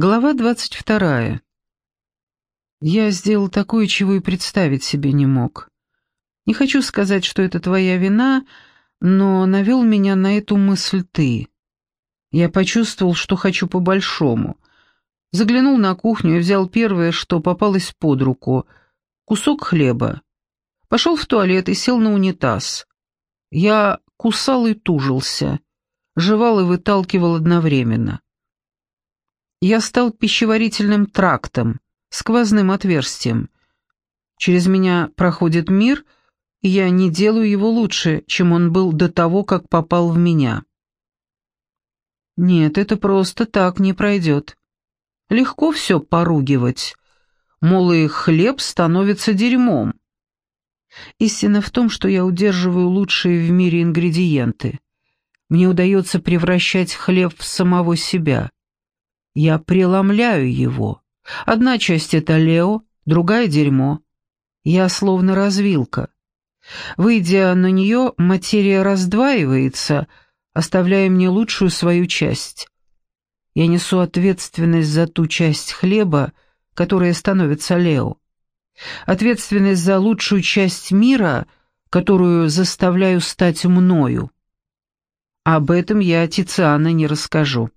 Глава двадцать вторая. Я сделал такое, чего и представить себе не мог. Не хочу сказать, что это твоя вина, но навел меня на эту мысль ты. Я почувствовал, что хочу по-большому. Заглянул на кухню и взял первое, что попалось под руку — кусок хлеба. Пошел в туалет и сел на унитаз. Я кусал и тужился, жевал и выталкивал одновременно. Я стал пищеварительным трактом, сквозным отверстием. Через меня проходит мир, и я не делаю его лучше, чем он был до того, как попал в меня. Нет, это просто так не пройдет. Легко все поругивать. Мол, и хлеб становится дерьмом. Истина в том, что я удерживаю лучшие в мире ингредиенты. Мне удается превращать хлеб в самого себя. Я преломляю его. Одна часть — это Лео, другая — дерьмо. Я словно развилка. Выйдя на нее, материя раздваивается, оставляя мне лучшую свою часть. Я несу ответственность за ту часть хлеба, которая становится Лео. Ответственность за лучшую часть мира, которую заставляю стать мною. Об этом я Тициана не расскажу.